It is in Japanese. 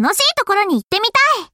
楽しいところに行ってみたい。